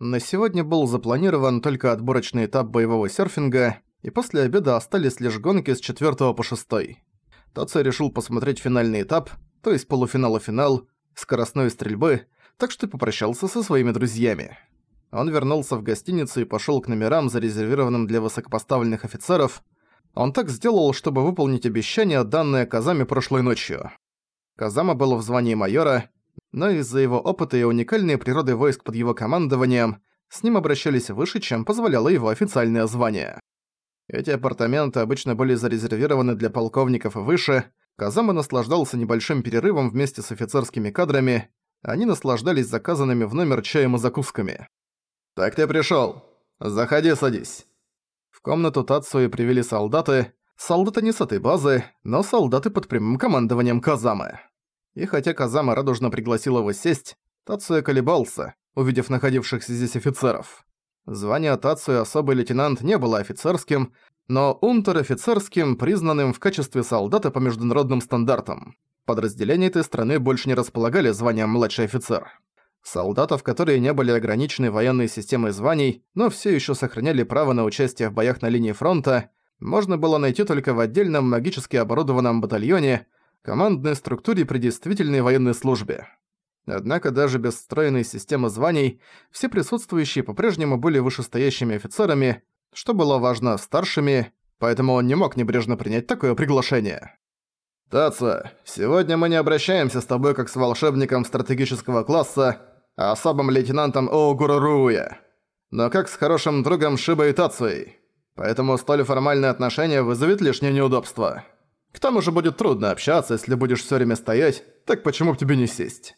На сегодня был запланирован только отборочный этап боевого серфинга, и после обеда остались лишь гонки с 4 по 6. Тоци решил посмотреть финальный этап, то есть полуфинал и финал, скоростной стрельбы, так что попрощался со своими друзьями. Он вернулся в гостиницу и пошёл к номерам, зарезервированным для высокопоставленных офицеров. Он так сделал, чтобы выполнить обещание, данное Казами прошлой ночью. Казама был в звании майора, но из-за его опыта и уникальной природы войск под его командованием с ним обращались выше, чем позволяло его официальное звание. Эти апартаменты обычно были зарезервированы для полковников и выше, Казама наслаждался небольшим перерывом вместе с офицерскими кадрами, они наслаждались заказанными в номер чаем и закусками. «Так ты пришёл. Заходи, садись». В комнату Тацуи привели солдаты, солдаты не с этой базы, но солдаты под прямым командованием Казамы. И хотя Казама радужно пригласил его сесть, Тацуя колебался, увидев находившихся здесь офицеров. Звание Тацуя особый лейтенант не было офицерским, но унтер-офицерским, признанным в качестве солдата по международным стандартам. Подразделения этой страны больше не располагали званием младший офицер. Солдатов, которые не были ограничены военной системой званий, но все еще сохраняли право на участие в боях на линии фронта, можно было найти только в отдельном магически оборудованном батальоне, командной структуре при действительной военной службе. Однако даже без встроенной системы званий, все присутствующие по-прежнему были вышестоящими офицерами, что было важно старшими, поэтому он не мог небрежно принять такое приглашение. «Таца, сегодня мы не обращаемся с тобой как с волшебником стратегического класса, а особым лейтенантом Оугуруруя, но как с хорошим другом Шиба и Тацуей, поэтому столь формальное отношение вызовет лишнее неудобство. К тому же будет трудно общаться, если будешь всё время стоять, так почему бы тебе не сесть?»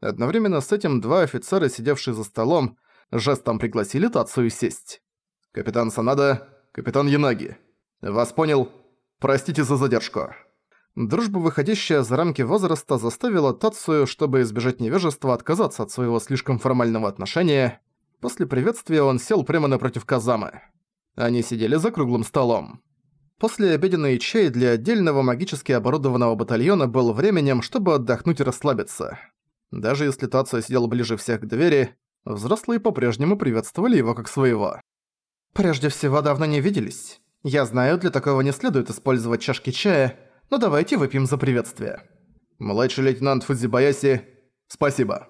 Одновременно с этим два офицера, сидевшие за столом, жестом пригласили Тацию сесть. «Капитан Санада, капитан Янаги. Вас понял. Простите за задержку». Дружба, выходящая за рамки возраста, заставила Тацию, чтобы избежать невежества, отказаться от своего слишком формального отношения. После приветствия он сел прямо напротив Казамы. Они сидели за круглым столом. После обеденный чай для отдельного магически оборудованного батальона был временем, чтобы отдохнуть и расслабиться. Даже если Тация сидел ближе всех к двери, взрослые по-прежнему приветствовали его как своего. «Прежде всего, давно не виделись. Я знаю, для такого не следует использовать чашки чая, но давайте выпьем за приветствие». «Младший лейтенант Фудзибаяси, спасибо».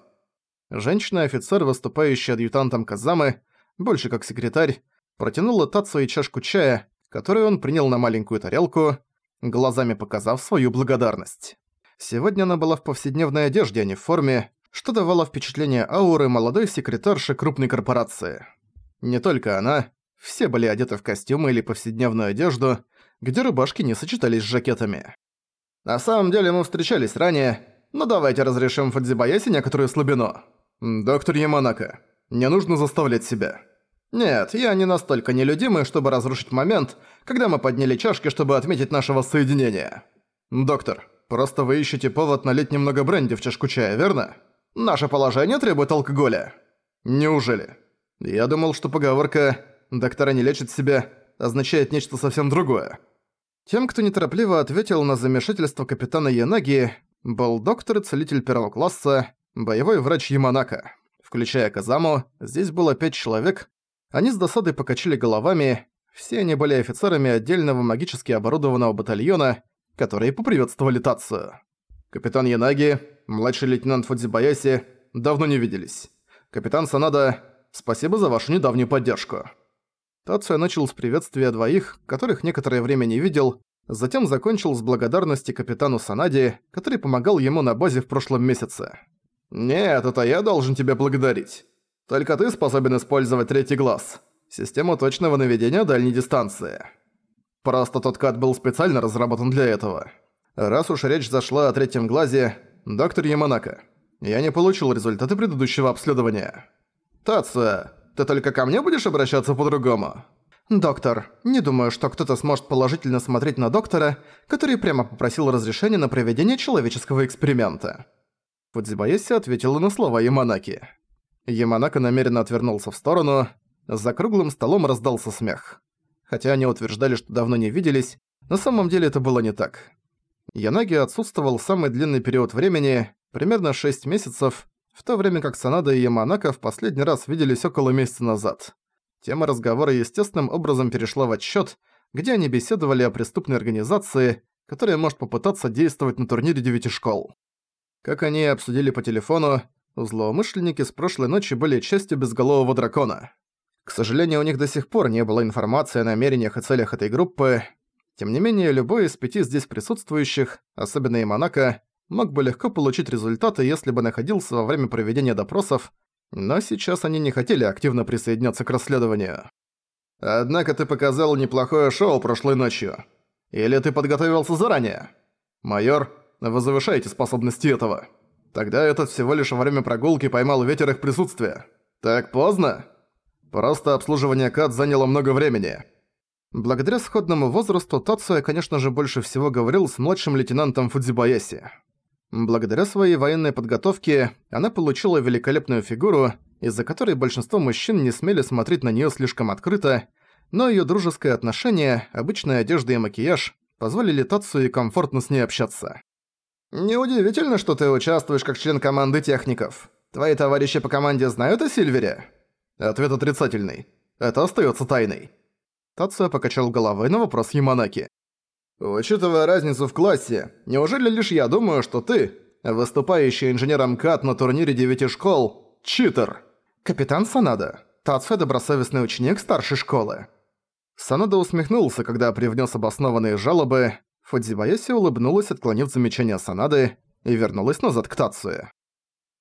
Женщина-офицер, выступающая адъютантом Казамы, больше как секретарь, протянула Тацу и чашку чая, которую он принял на маленькую тарелку, глазами показав свою благодарность. Сегодня она была в повседневной одежде, а не в форме, что давало впечатление ауры молодой секретарши крупной корпорации. Не только она, все были одеты в костюмы или повседневную одежду, где рубашки не сочетались с жакетами. На самом деле мы встречались ранее, но давайте разрешим Фудзибаяси некоторую слабину. Доктор Яманака, не нужно заставлять себя. Нет, я не настолько нелюдимый, чтобы разрушить момент, когда мы подняли чашки, чтобы отметить наше воссоединение. Доктор, Просто вы ищете повод налить немного бренди в чашку чая, верно? Наше положение требует алкоголя. Неужели? Я думал, что поговорка «доктора не лечат себя» означает нечто совсем другое. Тем, кто неторопливо ответил на замешательство капитана Янаги, был доктор и целитель первого класса, боевой врач Яманака. Включая Казаму, здесь было пять человек, они с досадой покачали головами, все они были офицерами отдельного магически оборудованного батальона, которые поприветствовали Тацию. «Капитан Янаги, младший лейтенант Фудзибаяси, давно не виделись. Капитан Санада, спасибо за вашу недавнюю поддержку». Тация начал с приветствия двоих, которых некоторое время не видел, затем закончил с благодарности капитану Санаде, который помогал ему на базе в прошлом месяце. «Нет, это я должен тебя благодарить. Только ты способен использовать третий глаз. Систему точного наведения дальней дистанции». Просто тот кат был специально разработан для этого. Раз уж речь зашла о третьем глазе, доктор Яманака, я не получил результаты предыдущего обследования. Тация, ты только ко мне будешь обращаться по-другому? «Доктор, не думаю, что кто-то сможет положительно смотреть на доктора, который прямо попросил разрешения на проведение человеческого эксперимента». Фудзибаеси ответила на слова Яманаки. Яманака намеренно отвернулся в сторону, за круглым столом раздался смех. Хотя они утверждали, что давно не виделись, на самом деле это было не так. Янаги отсутствовал самый длинный период времени, примерно 6 месяцев, в то время как Санада и Яманака в последний раз виделись около месяца назад. Тема разговора естественным образом перешла в отчет, где они беседовали о преступной организации, которая может попытаться действовать на турнире девяти школ. Как они обсудили по телефону, злоумышленники с прошлой ночи были частью безголового дракона. К сожалению, у них до сих пор не было информации о намерениях и целях этой группы. Тем не менее, любой из пяти здесь присутствующих, особенно и Монако, мог бы легко получить результаты, если бы находился во время проведения допросов, но сейчас они не хотели активно присоединяться к расследованию. «Однако ты показал неплохое шоу прошлой ночью. Или ты подготовился заранее? Майор, вы завышаете способности этого. Тогда этот всего лишь во время прогулки поймал ветер их присутствия. Так поздно?» Просто обслуживание КАТ заняло много времени. Благодаря сходному возрасту Тацуя, конечно же, больше всего говорил с младшим лейтенантом Фудзибаяси. Благодаря своей военной подготовке она получила великолепную фигуру, из-за которой большинство мужчин не смели смотреть на неё слишком открыто, но её дружеское отношение, обычная одежда и макияж позволили Тацуе комфортно с ней общаться. «Неудивительно, что ты участвуешь как член команды техников. Твои товарищи по команде знают о Сильвере?» Ответ отрицательный. Это остается тайной. Тация покачал головой на вопрос Яманаки. «Учитывая разницу в классе, неужели лишь я думаю, что ты, выступающий инженером КАТ на турнире девяти школ, читер?» «Капитан Санада. Тация добросовестный ученик старшей школы». Санада усмехнулся, когда привнес обоснованные жалобы. Фудзибаяси улыбнулась, отклонив замечание Санады, и вернулась назад к Тацуе.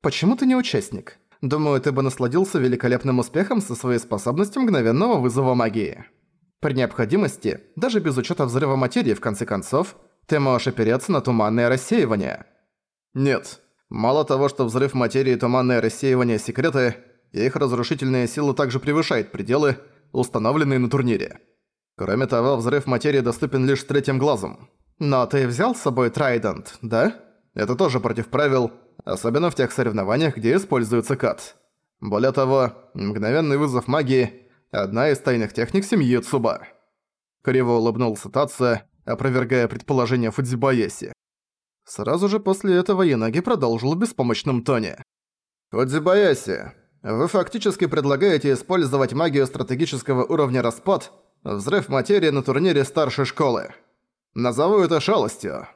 «Почему ты не участник? Думаю, ты бы насладился великолепным успехом со своей способностью мгновенного вызова магии. При необходимости, даже без учета взрыва материи в конце концов, ты можешь опереться на туманное рассеивание. Нет. Мало того, что взрыв материи и туманное рассеивание – секреты, их разрушительная сила также превышает пределы, установленные на турнире. Кроме того, взрыв материи доступен лишь третьим глазом. Но ты взял с собой Трайдент, да? Это тоже против правил – особенно в тех соревнованиях, где используется кат. Более того, мгновенный вызов магии – одна из тайных техник семьи Цуба. Криво улыбнулся Татса, опровергая предположение Фудзибаеси. Сразу же после этого Янаги продолжил в беспомощном тоне. «Фудзибаеси, вы фактически предлагаете использовать магию стратегического уровня распад, взрыв материи на турнире старшей школы. Назову это шалостью».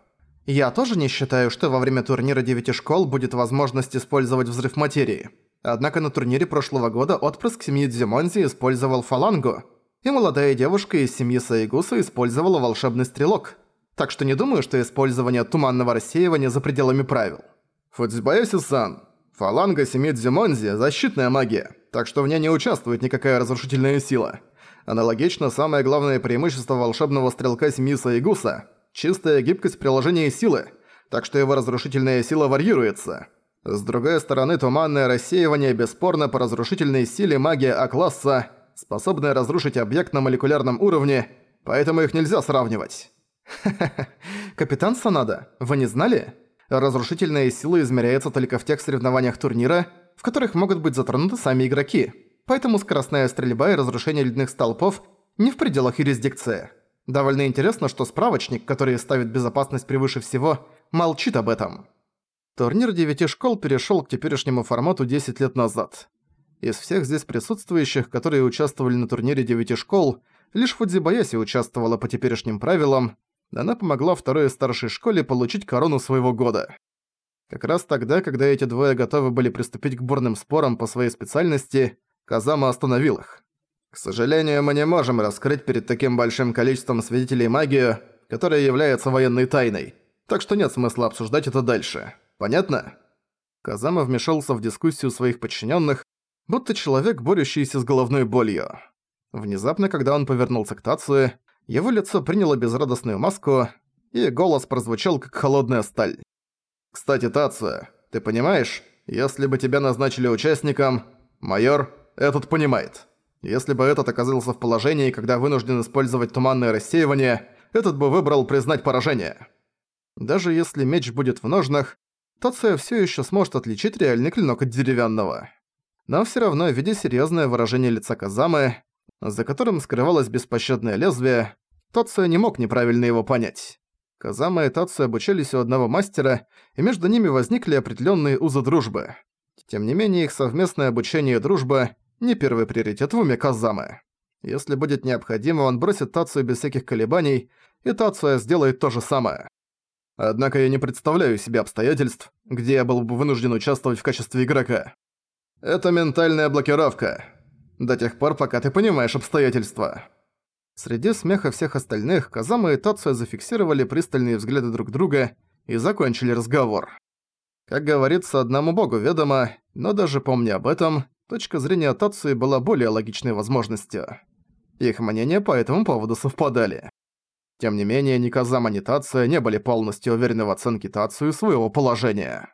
Я тоже не считаю, что во время турнира девяти школ будет возможность использовать взрыв материи. Однако на турнире прошлого года отпрыск семьи Дзимонзи использовал фалангу, и молодая девушка из семьи Саигуса использовала волшебный стрелок. Так что не думаю, что использование туманного рассеивания за пределами правил. Фудзибаеси-сан, фаланга семьи Дзимонзи – защитная магия, так что в ней не участвует никакая разрушительная сила. Аналогично, самое главное преимущество волшебного стрелка семьи Саигуса – чистая гибкость приложения силы, так что его разрушительная сила варьируется. С другой стороны, туманное рассеивание бесспорно по разрушительной силе магия А-класса, способная разрушить объект на молекулярном уровне, поэтому их нельзя сравнивать. Ха-ха-ха. Капитан Санада, вы не знали? Разрушительная сила измеряется только в тех соревнованиях турнира, в которых могут быть затронуты сами игроки. Поэтому скоростная стрельба и разрушение ледяных столпов не в пределах юрисдикции. Довольно интересно, что справочник, который ставит безопасность превыше всего, молчит об этом. Турнир девяти школ перешёл к теперешнему формату 10 лет назад. Из всех здесь присутствующих, которые участвовали на турнире девяти школ, лишь Фудзибаяси участвовала по теперешним правилам, она помогла второй старшей школе получить корону своего года. Как раз тогда, когда эти двое готовы были приступить к бурным спорам по своей специальности, Казама остановил их. К сожалению, мы не можем раскрыть перед таким большим количеством свидетелей магию, которая является военной тайной. Так что нет смысла обсуждать это дальше. Понятно? Казама вмешался в дискуссию своих подчиненных, будто человек, борющийся с головной болью. Внезапно, когда он повернулся к Тацуе, его лицо приняло безрадостную маску, и голос прозвучал как холодная сталь. «Кстати, Тацуя, ты понимаешь, если бы тебя назначили участником, майор этот понимает». Если бы этот оказался в положении, когда вынужден использовать туманное рассеивание, этот бы выбрал признать поражение. Даже если меч будет в ножнах, Тация все еще сможет отличить реальный клинок от деревянного. Но все равно, видя серьезное выражение лица Казамы, за которым скрывалось беспощадное лезвие, Тация не мог неправильно его понять. Казама и Тация обучались у одного мастера, и между ними возникли определенные узы дружбы. Тем не менее, их совместное обучение и дружба – не первый приоритет в уме Казамы. Если будет необходимо, он бросит Тацию без всяких колебаний, и Тация сделает то же самое. Однако я не представляю себе обстоятельств, где я был бы вынужден участвовать в качестве игрока. Это ментальная блокировка. До тех пор, пока ты понимаешь обстоятельства. Среди смеха всех остальных Казама и Тация зафиксировали пристальные взгляды друг друга и закончили разговор. Как говорится, одному богу ведомо, но даже помня об этом, точка зрения Тации была более логичной возможностью. Их мнения по этому поводу совпадали. Тем не менее, ни Казама, ни не были полностью уверены в оценке Тацию своего положения.